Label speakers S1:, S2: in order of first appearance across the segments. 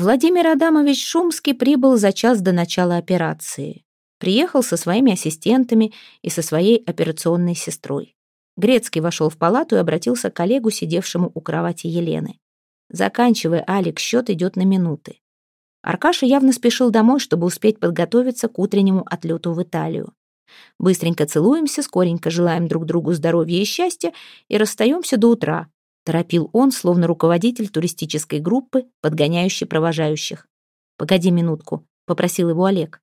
S1: Владимир Адамович Шумский прибыл за час до начала операции. Приехал со своими ассистентами и со своей операционной сестрой. Грецкий вошел в палату и обратился к коллегу, сидевшему у кровати Елены. «Заканчивай, Алекс, счет идет на минуты». Аркаша явно спешил домой, чтобы успеть подготовиться к утреннему отлету в Италию. Быстренько целуемся, скоренько желаем друг другу здоровья и счастья и расстаемся до утра, торопил он, словно руководитель туристической группы, подгоняющий провожающих. «Погоди минутку», — попросил его Олег.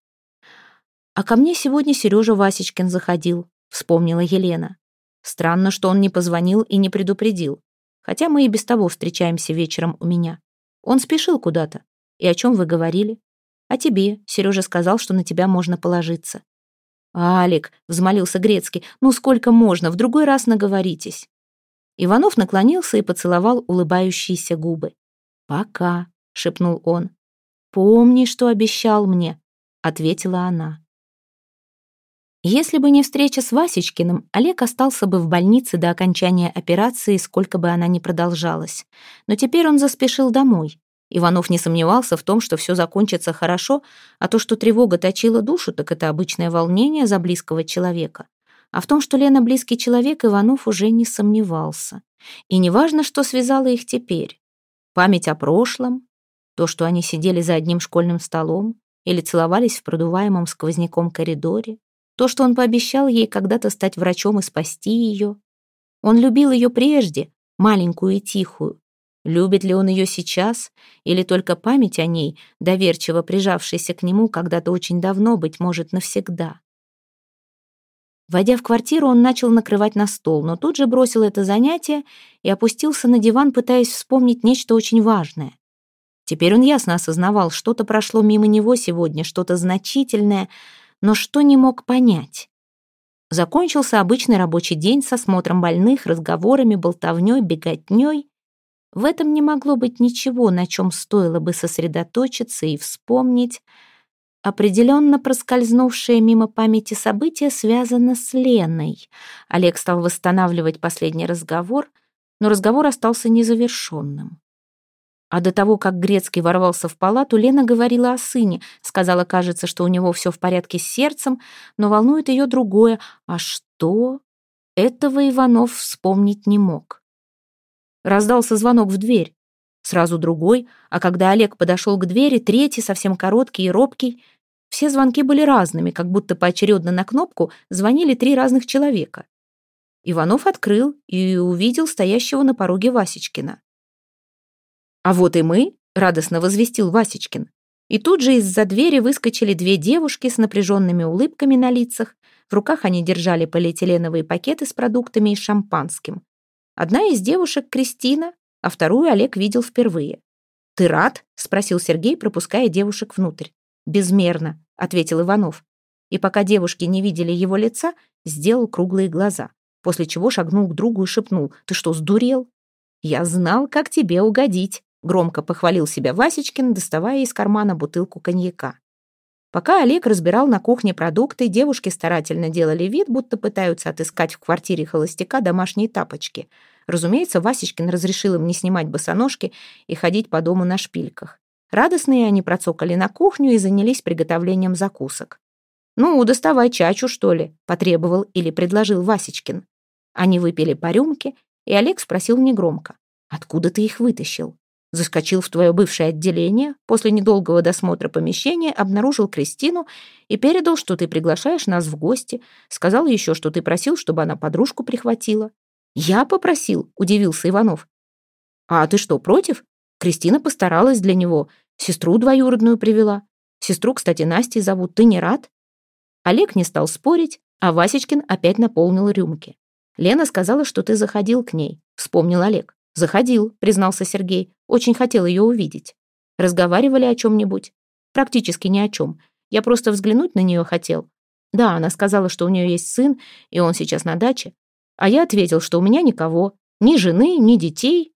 S1: «А ко мне сегодня Сережа Васечкин заходил», — вспомнила Елена. Странно, что он не позвонил и не предупредил. Хотя мы и без того встречаемся вечером у меня. Он спешил куда-то. И о чем вы говорили? О тебе. Сережа сказал, что на тебя можно положиться. «Алик», — взмолился Грецкий, — «ну сколько можно, в другой раз наговоритесь». Иванов наклонился и поцеловал улыбающиеся губы. «Пока», — шепнул он. «Помни, что обещал мне», — ответила она. Если бы не встреча с Васечкиным, Олег остался бы в больнице до окончания операции, сколько бы она ни продолжалась. Но теперь он заспешил домой. Иванов не сомневался в том, что все закончится хорошо, а то, что тревога точила душу, так это обычное волнение за близкого человека. А в том, что Лена близкий человек, Иванов уже не сомневался. И неважно, что связало их теперь. Память о прошлом, то, что они сидели за одним школьным столом или целовались в продуваемом сквозняком коридоре, то, что он пообещал ей когда-то стать врачом и спасти ее. Он любил ее прежде, маленькую и тихую. Любит ли он ее сейчас, или только память о ней, доверчиво прижавшаяся к нему когда-то очень давно, быть может, навсегда? Войдя в квартиру, он начал накрывать на стол, но тут же бросил это занятие и опустился на диван, пытаясь вспомнить нечто очень важное. Теперь он ясно осознавал, что-то прошло мимо него сегодня, что-то значительное — но что не мог понять? Закончился обычный рабочий день с осмотром больных, разговорами, болтовней, беготней. В этом не могло быть ничего, на чем стоило бы сосредоточиться и вспомнить. Определенно проскользнувшее мимо памяти событие связано с Леной. Олег стал восстанавливать последний разговор, но разговор остался незавершенным. А до того, как Грецкий ворвался в палату, Лена говорила о сыне. Сказала, кажется, что у него все в порядке с сердцем, но волнует ее другое. А что? Этого Иванов вспомнить не мог. Раздался звонок в дверь. Сразу другой, а когда Олег подошел к двери, третий, совсем короткий и робкий. Все звонки были разными, как будто поочередно на кнопку звонили три разных человека. Иванов открыл и увидел стоящего на пороге Васечкина. «А вот и мы», — радостно возвестил Васечкин. И тут же из-за двери выскочили две девушки с напряженными улыбками на лицах. В руках они держали полиэтиленовые пакеты с продуктами и шампанским. Одна из девушек — Кристина, а вторую Олег видел впервые. «Ты рад?» — спросил Сергей, пропуская девушек внутрь. «Безмерно», — ответил Иванов. И пока девушки не видели его лица, сделал круглые глаза, после чего шагнул к другу и шепнул. «Ты что, сдурел?» «Я знал, как тебе угодить», Громко похвалил себя Васечкин, доставая из кармана бутылку коньяка. Пока Олег разбирал на кухне продукты, девушки старательно делали вид, будто пытаются отыскать в квартире холостяка домашние тапочки. Разумеется, Васечкин разрешил им не снимать босоножки и ходить по дому на шпильках. Радостные они процокали на кухню и занялись приготовлением закусок. «Ну, доставай чачу, что ли?» — потребовал или предложил Васечкин. Они выпили по рюмке, и Олег спросил негромко. «Откуда ты их вытащил?» Заскочил в твое бывшее отделение, после недолгого досмотра помещения обнаружил Кристину и передал, что ты приглашаешь нас в гости. Сказал еще, что ты просил, чтобы она подружку прихватила. «Я попросил», — удивился Иванов. «А ты что, против?» Кристина постаралась для него, сестру двоюродную привела. Сестру, кстати, Настей зовут, ты не рад? Олег не стал спорить, а Васечкин опять наполнил рюмки. Лена сказала, что ты заходил к ней, вспомнил Олег. «Заходил», — признался Сергей. «Очень хотел ее увидеть. Разговаривали о чем-нибудь?» «Практически ни о чем. Я просто взглянуть на нее хотел. Да, она сказала, что у нее есть сын, и он сейчас на даче. А я ответил, что у меня никого. Ни жены, ни детей.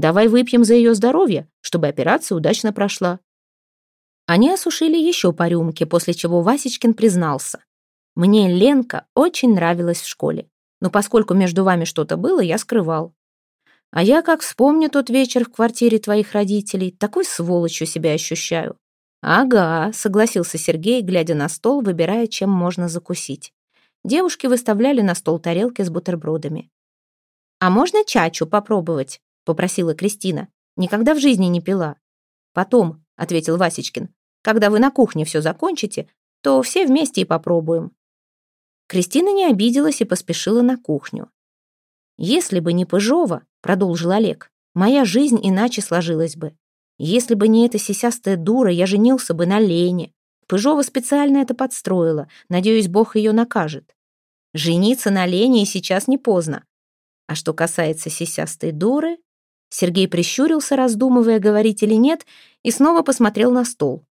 S1: Давай выпьем за ее здоровье, чтобы операция удачно прошла». Они осушили еще по рюмке, после чего Васечкин признался. «Мне Ленка очень нравилась в школе, но поскольку между вами что-то было, я скрывал. А я, как вспомню тот вечер в квартире твоих родителей, такой сволочью себя ощущаю. Ага, согласился Сергей, глядя на стол, выбирая, чем можно закусить. Девушки выставляли на стол тарелки с бутербродами. «А можно чачу попробовать?» — попросила Кристина. «Никогда в жизни не пила». «Потом», — ответил Васечкин. «Когда вы на кухне все закончите, то все вместе и попробуем». Кристина не обиделась и поспешила на кухню. «Если бы не Пыжова», — продолжил Олег, — «моя жизнь иначе сложилась бы. Если бы не эта сисястая дура, я женился бы на Лене. Пыжова специально это подстроила. Надеюсь, Бог ее накажет. Жениться на Лене и сейчас не поздно. А что касается сисястой дуры, Сергей прищурился, раздумывая, говорить или нет, и снова посмотрел на стол.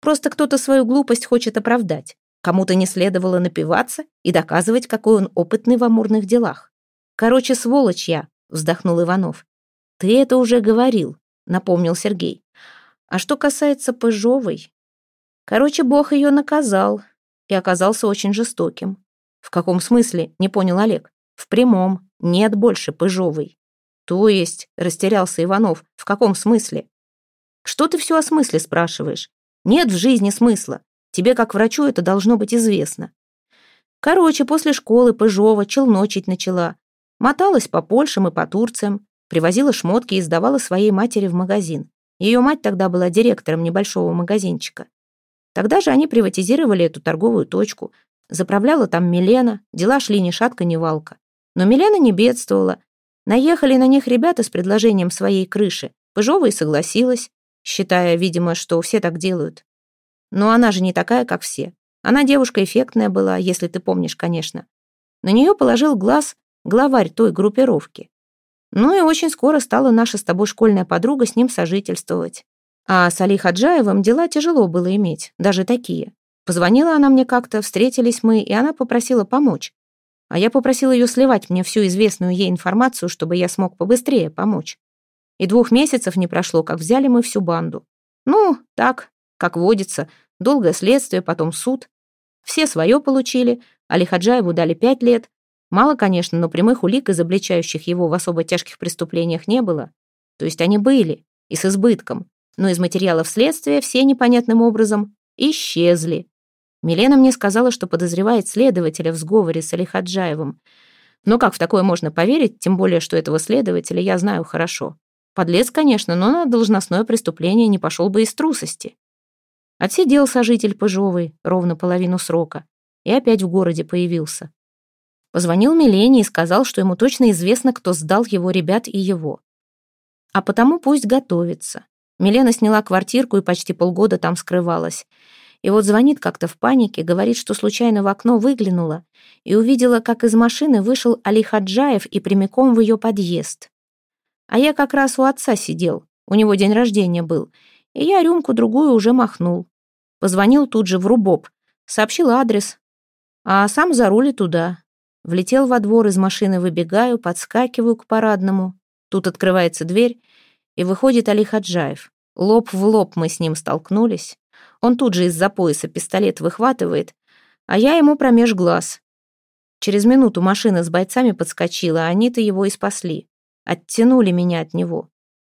S1: Просто кто-то свою глупость хочет оправдать. Кому-то не следовало напиваться и доказывать, какой он опытный в амурных делах. «Короче, сволочь я», — вздохнул Иванов. «Ты это уже говорил», — напомнил Сергей. «А что касается Пыжовой, Короче, Бог ее наказал и оказался очень жестоким. В каком смысле, не понял Олег. В прямом, нет больше Пыжовой. То есть, растерялся Иванов, в каком смысле? Что ты все о смысле спрашиваешь? Нет в жизни смысла. Тебе, как врачу, это должно быть известно. Короче, после школы Пыжова челночить начала. Моталась по Польшам и по Турциям, привозила шмотки и сдавала своей матери в магазин. Ее мать тогда была директором небольшого магазинчика. Тогда же они приватизировали эту торговую точку. Заправляла там Милена, дела шли ни шатка, ни валка. Но Милена не бедствовала. Наехали на них ребята с предложением своей крыши. Пыжова и согласилась, считая, видимо, что все так делают. Но она же не такая, как все. Она девушка эффектная была, если ты помнишь, конечно. На нее положил глаз главарь той группировки. Ну и очень скоро стала наша с тобой школьная подруга с ним сожительствовать. А с Али Хаджаевым дела тяжело было иметь, даже такие. Позвонила она мне как-то, встретились мы, и она попросила помочь. А я попросил ее сливать мне всю известную ей информацию, чтобы я смог побыстрее помочь. И двух месяцев не прошло, как взяли мы всю банду. Ну, так, как водится, долгое следствие, потом суд. Все свое получили, Али Хаджаеву дали пять лет. Мало, конечно, но прямых улик, изобличающих его в особо тяжких преступлениях, не было. То есть они были, и с избытком но из материалов следствия все непонятным образом исчезли. Милена мне сказала, что подозревает следователя в сговоре с Алихаджаевым. Но как в такое можно поверить, тем более, что этого следователя я знаю хорошо. Подлец, конечно, но на должностное преступление не пошел бы из трусости. Отсидел сожитель Пыжовый ровно половину срока и опять в городе появился. Позвонил Милене и сказал, что ему точно известно, кто сдал его ребят и его. А потому пусть готовится. Милена сняла квартирку и почти полгода там скрывалась. И вот звонит как-то в панике, говорит, что случайно в окно выглянула и увидела, как из машины вышел Али Хаджаев и прямиком в ее подъезд. А я как раз у отца сидел, у него день рождения был, и я рюмку-другую уже махнул. Позвонил тут же в Рубоб, сообщил адрес, а сам за руль туда. Влетел во двор, из машины выбегаю, подскакиваю к парадному. Тут открывается дверь, и выходит Али Хаджаев. Лоб в лоб мы с ним столкнулись. Он тут же из-за пояса пистолет выхватывает, а я ему промеж глаз. Через минуту машина с бойцами подскочила, а они-то его и спасли. Оттянули меня от него.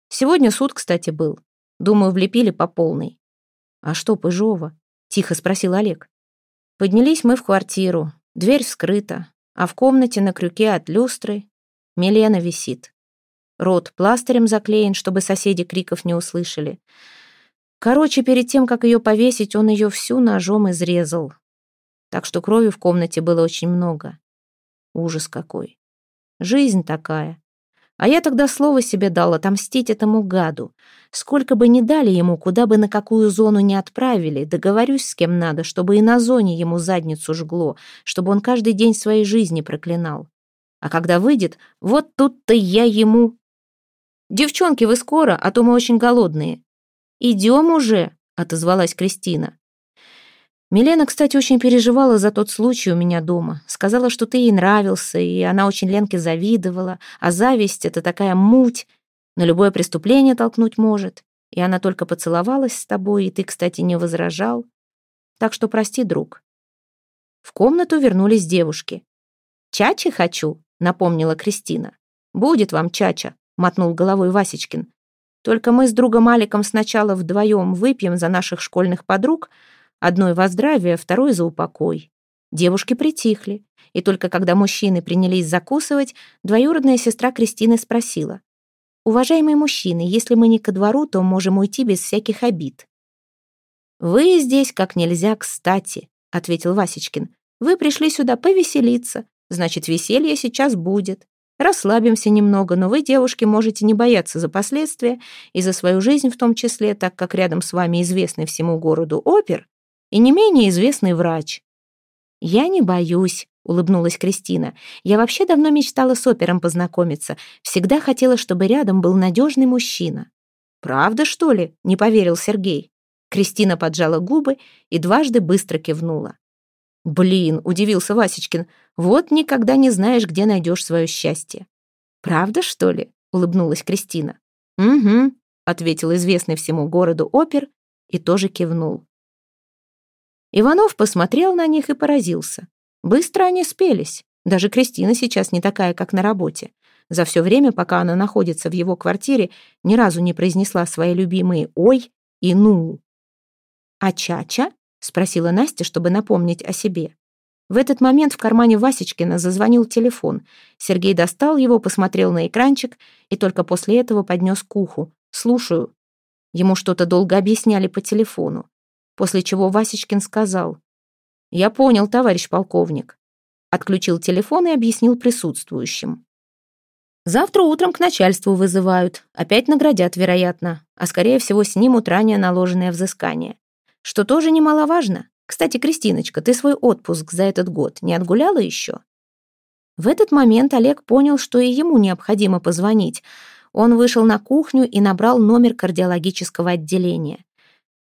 S1: Сегодня суд, кстати, был. Думаю, влепили по полной. «А что, Пыжова?» — тихо спросил Олег. Поднялись мы в квартиру. Дверь вскрыта, а в комнате на крюке от люстры Милена висит. Рот пластырем заклеен, чтобы соседи криков не услышали. Короче, перед тем, как ее повесить, он ее всю ножом изрезал. Так что крови в комнате было очень много. Ужас какой. Жизнь такая. А я тогда слово себе дал отомстить этому гаду. Сколько бы ни дали ему, куда бы на какую зону не отправили, договорюсь с кем надо, чтобы и на зоне ему задницу жгло, чтобы он каждый день своей жизни проклинал. А когда выйдет, вот тут-то я ему «Девчонки, вы скоро, а то мы очень голодные». «Идем уже», — отозвалась Кристина. Милена, кстати, очень переживала за тот случай у меня дома. Сказала, что ты ей нравился, и она очень Ленке завидовала. А зависть — это такая муть, на любое преступление толкнуть может. И она только поцеловалась с тобой, и ты, кстати, не возражал. Так что прости, друг. В комнату вернулись девушки. «Чачи хочу», — напомнила Кристина. «Будет вам чача», мотнул головой Васечкин. «Только мы с другом Аликом сначала вдвоем выпьем за наших школьных подруг, одной во здравие, второй за упокой». Девушки притихли, и только когда мужчины принялись закусывать, двоюродная сестра Кристины спросила. «Уважаемые мужчины, если мы не ко двору, то можем уйти без всяких обид». «Вы здесь как нельзя кстати», — ответил Васечкин. «Вы пришли сюда повеселиться, значит, веселье сейчас будет. Расслабимся немного, но вы, девушки, можете не бояться за последствия и за свою жизнь в том числе, так как рядом с вами известный всему городу опер и не менее известный врач. «Я не боюсь», — улыбнулась Кристина. «Я вообще давно мечтала с опером познакомиться. Всегда хотела, чтобы рядом был надежный мужчина». «Правда, что ли?» — не поверил Сергей. Кристина поджала губы и дважды быстро кивнула. «Блин», — удивился Васечкин, «вот никогда не знаешь, где найдешь свое счастье». «Правда, что ли?» — улыбнулась Кристина. «Угу», — ответил известный всему городу опер и тоже кивнул. Иванов посмотрел на них и поразился. Быстро они спелись. Даже Кристина сейчас не такая, как на работе. За все время, пока она находится в его квартире, ни разу не произнесла свои любимые «ой» и «ну». «А Чача?» — спросила Настя, чтобы напомнить о себе. В этот момент в кармане Васечкина зазвонил телефон. Сергей достал его, посмотрел на экранчик и только после этого поднес к уху. «Слушаю». Ему что-то долго объясняли по телефону. После чего Васечкин сказал. «Я понял, товарищ полковник». Отключил телефон и объяснил присутствующим. Завтра утром к начальству вызывают. Опять наградят, вероятно. А скорее всего снимут ранее наложенное взыскание. Что тоже немаловажно. Кстати, Кристиночка, ты свой отпуск за этот год не отгуляла еще? В этот момент Олег понял, что и ему необходимо позвонить. Он вышел на кухню и набрал номер кардиологического отделения.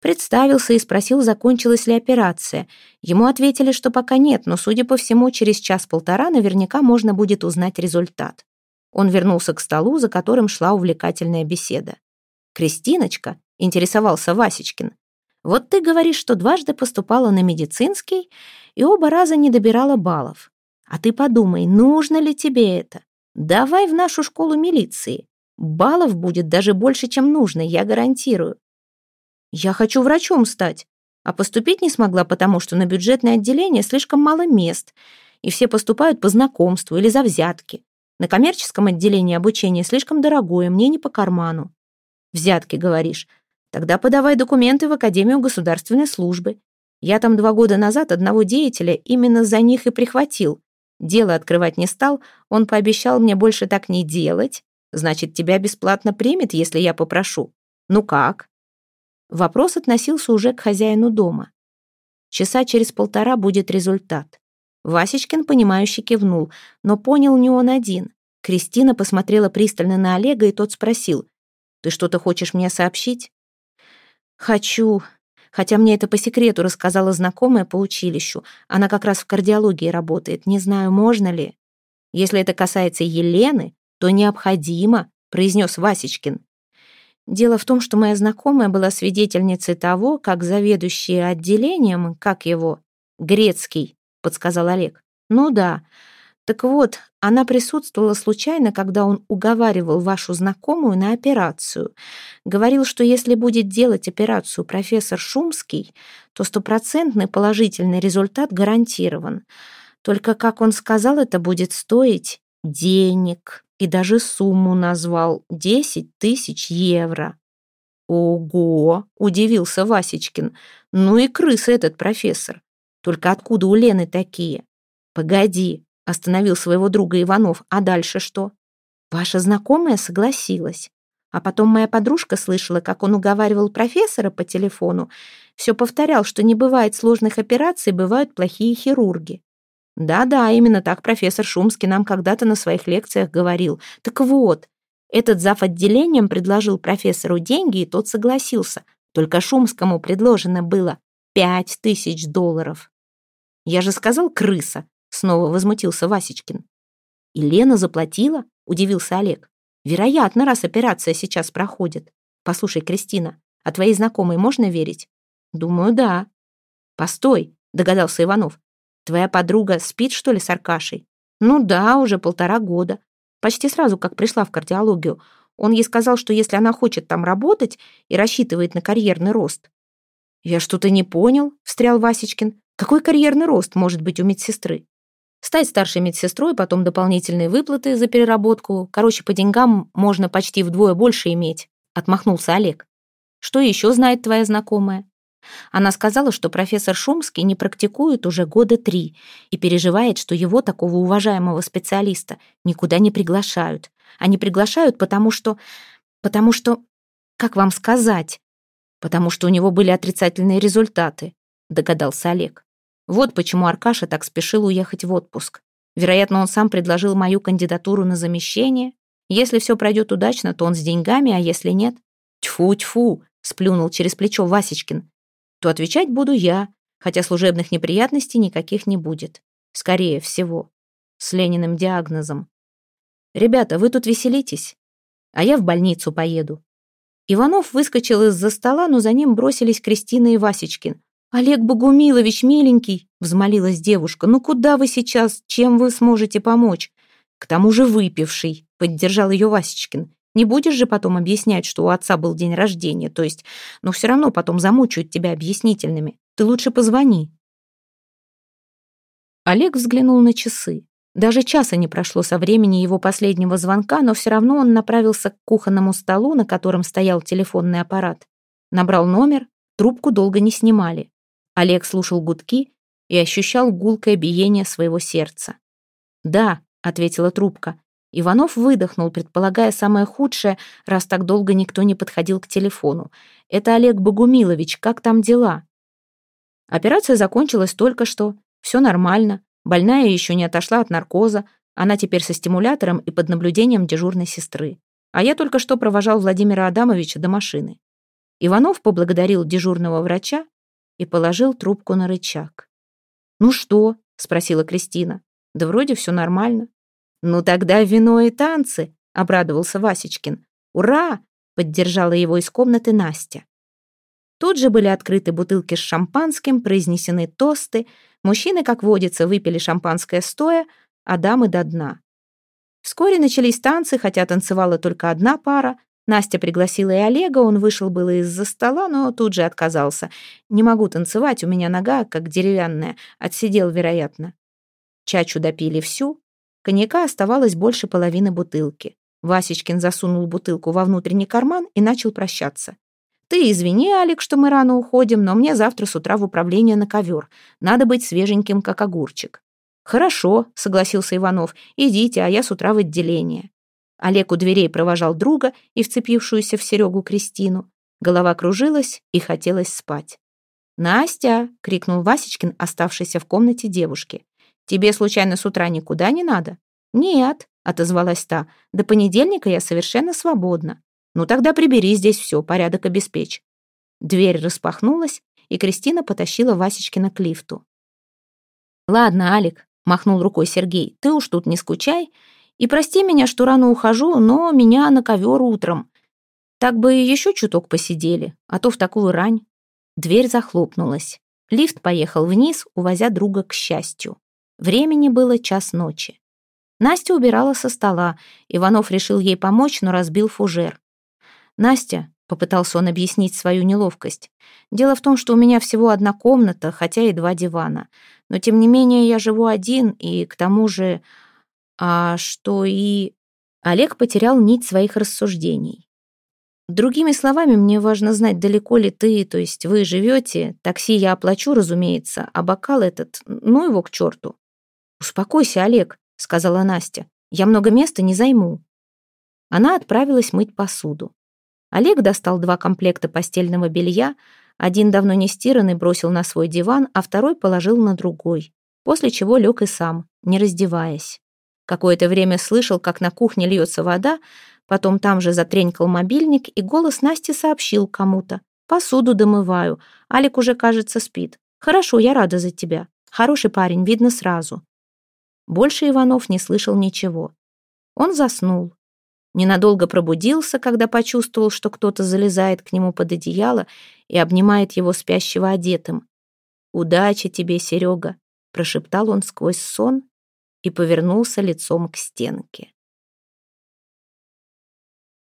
S1: Представился и спросил, закончилась ли операция. Ему ответили, что пока нет, но, судя по всему, через час-полтора наверняка можно будет узнать результат. Он вернулся к столу, за которым шла увлекательная беседа. «Кристиночка?» — интересовался Васечкин. Вот ты говоришь, что дважды поступала на медицинский и оба раза не добирала баллов. А ты подумай, нужно ли тебе это? Давай в нашу школу милиции. Баллов будет даже больше, чем нужно, я гарантирую. Я хочу врачом стать, а поступить не смогла, потому что на бюджетное отделение слишком мало мест, и все поступают по знакомству или за взятки. На коммерческом отделении обучение слишком дорогое, мне не по карману. Взятки, говоришь. Тогда подавай документы в Академию государственной службы. Я там два года назад одного деятеля именно за них и прихватил. Дело открывать не стал, он пообещал мне больше так не делать. Значит, тебя бесплатно примет, если я попрошу. Ну как? Вопрос относился уже к хозяину дома. Часа через полтора будет результат. Васечкин, понимающе кивнул, но понял не он один. Кристина посмотрела пристально на Олега, и тот спросил, «Ты что-то хочешь мне сообщить?» «Хочу. Хотя мне это по секрету рассказала знакомая по училищу. Она как раз в кардиологии работает. Не знаю, можно ли. Если это касается Елены, то необходимо», — произнес Васечкин. Дело в том, что моя знакомая была свидетельницей того, как заведующий отделением, как его, Грецкий, подсказал Олег. Ну да, так вот, она присутствовала случайно, когда он уговаривал вашу знакомую на операцию. Говорил, что если будет делать операцию профессор Шумский, то стопроцентный положительный результат гарантирован. Только, как он сказал, это будет стоить денег. И даже сумму назвал — 10 тысяч евро. «Ого!» — удивился Васечкин. «Ну и крыса этот профессор. Только откуда у Лены такие?» «Погоди, Остановил своего друга Иванов. А дальше что? Ваша знакомая согласилась. А потом моя подружка слышала, как он уговаривал профессора по телефону. Все повторял, что не бывает сложных операций, бывают плохие хирурги. Да-да, именно так профессор Шумский нам когда-то на своих лекциях говорил. Так вот, этот зав. отделением предложил профессору деньги, и тот согласился. Только Шумскому предложено было пять тысяч долларов. Я же сказал крыса, Снова возмутился Васечкин. «И Лена заплатила?» — удивился Олег. «Вероятно, раз операция сейчас проходит. Послушай, Кристина, а твоей знакомой можно верить?» «Думаю, да». «Постой», — догадался Иванов. «Твоя подруга спит, что ли, с Аркашей?» «Ну да, уже полтора года. Почти сразу, как пришла в кардиологию. Он ей сказал, что если она хочет там работать и рассчитывает на карьерный рост. «Я что-то не понял», — встрял Васечкин. «Какой карьерный рост может быть у медсестры?» Стать старшей медсестрой, потом дополнительные выплаты за переработку. Короче, по деньгам можно почти вдвое больше иметь», — отмахнулся Олег. «Что еще знает твоя знакомая?» Она сказала, что профессор Шумский не практикует уже года три и переживает, что его, такого уважаемого специалиста, никуда не приглашают. Они приглашают, потому что... Потому что... Как вам сказать? Потому что у него были отрицательные результаты, догадался Олег. Вот почему Аркаша так спешил уехать в отпуск. Вероятно, он сам предложил мою кандидатуру на замещение. Если все пройдет удачно, то он с деньгами, а если нет... Тьфу-тьфу, сплюнул через плечо Васечкин то отвечать буду я, хотя служебных неприятностей никаких не будет. Скорее всего. С Лениным диагнозом. «Ребята, вы тут веселитесь, а я в больницу поеду». Иванов выскочил из-за стола, но за ним бросились Кристина и Васечкин. «Олег Богумилович, миленький!» — взмолилась девушка. «Ну куда вы сейчас? Чем вы сможете помочь?» «К тому же выпивший», — поддержал ее Васечкин. Не будешь же потом объяснять, что у отца был день рождения, то есть, но все равно потом замучают тебя объяснительными. Ты лучше позвони». Олег взглянул на часы. Даже часа не прошло со времени его последнего звонка, но все равно он направился к кухонному столу, на котором стоял телефонный аппарат. Набрал номер, трубку долго не снимали. Олег слушал гудки и ощущал гулкое биение своего сердца. «Да», — ответила трубка, Иванов выдохнул, предполагая самое худшее, раз так долго никто не подходил к телефону. «Это Олег Богумилович, как там дела?» Операция закончилась только что. Все нормально. Больная еще не отошла от наркоза. Она теперь со стимулятором и под наблюдением дежурной сестры. А я только что провожал Владимира Адамовича до машины. Иванов поблагодарил дежурного врача и положил трубку на рычаг. «Ну что?» — спросила Кристина. «Да вроде все нормально. «Ну тогда вино и танцы», — обрадовался Васечкин. «Ура!» — поддержала его из комнаты Настя. Тут же были открыты бутылки с шампанским, произнесены тосты. Мужчины, как водится, выпили шампанское стоя, а дамы до дна. Вскоре начались танцы, хотя танцевала только одна пара. Настя пригласила и Олега, он вышел было из-за стола, но тут же отказался. «Не могу танцевать, у меня нога как деревянная, отсидел, вероятно». Чачу допили всю, Коньяка оставалось больше половины бутылки. Васечкин засунул бутылку во внутренний карман и начал прощаться. «Ты извини, Алик, что мы рано уходим, но мне завтра с утра в управление на ковер. Надо быть свеженьким, как огурчик». «Хорошо», — согласился Иванов. «Идите, а я с утра в отделение». Олег у дверей провожал друга и вцепившуюся в Серегу Кристину. Голова кружилась и хотелось спать. «Настя!» — крикнул Васечкин, оставшийся в комнате девушки. Тебе случайно с утра никуда не надо? Нет, отозвалась та. До понедельника я совершенно свободна. Ну тогда прибери здесь все, порядок обеспечь. Дверь распахнулась, и Кристина потащила Васечкина к лифту. «Ладно, Алик», — махнул рукой Сергей, — «ты уж тут не скучай. И прости меня, что рано ухожу, но меня на ковер утром. Так бы еще чуток посидели, а то в такую рань». Дверь захлопнулась. Лифт поехал вниз, увозя друга к счастью. Времени было час ночи. Настя убирала со стола. Иванов решил ей помочь, но разбил фужер. «Настя», — попытался он объяснить свою неловкость, «дело в том, что у меня всего одна комната, хотя и два дивана. Но, тем не менее, я живу один, и к тому же... А что и...» Олег потерял нить своих рассуждений. Другими словами, мне важно знать, далеко ли ты, то есть вы живете. Такси я оплачу, разумеется, а бокал этот, ну его к черту. «Успокойся, Олег», — сказала Настя. «Я много места не займу». Она отправилась мыть посуду. Олег достал два комплекта постельного белья, один давно не стиранный бросил на свой диван, а второй положил на другой, после чего лег и сам, не раздеваясь. Какое-то время слышал, как на кухне льется вода, потом там же затренькал мобильник, и голос Насти сообщил кому-то. «Посуду домываю. Алик уже, кажется, спит. Хорошо, я рада за тебя. Хороший парень, видно сразу. Больше Иванов не слышал ничего. Он заснул. Ненадолго пробудился, когда почувствовал, что кто-то залезает к нему под одеяло и обнимает его спящего одетым. «Удачи тебе, Серега!» — прошептал он сквозь сон и повернулся лицом к стенке.